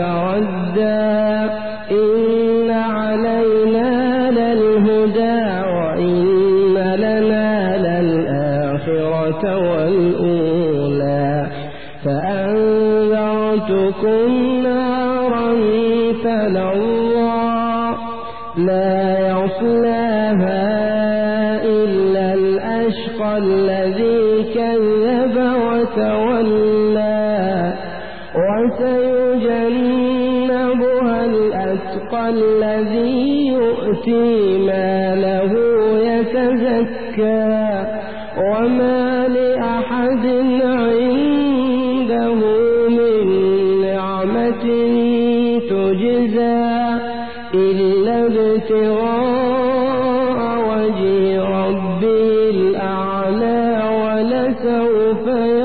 تردى إن علينا للهدى وإن لنا للآخرة والأولى فأنذرتكم نارا تلظى لا يصلاها إلا الأشقى الذي كذب وتولى يتجنبها الأتقى الذي يؤتي ماله يتزكى وما لأحد عنده من نعمة تجزى إلا ابتغاء وجه ربي الأعلى ولسوف يرى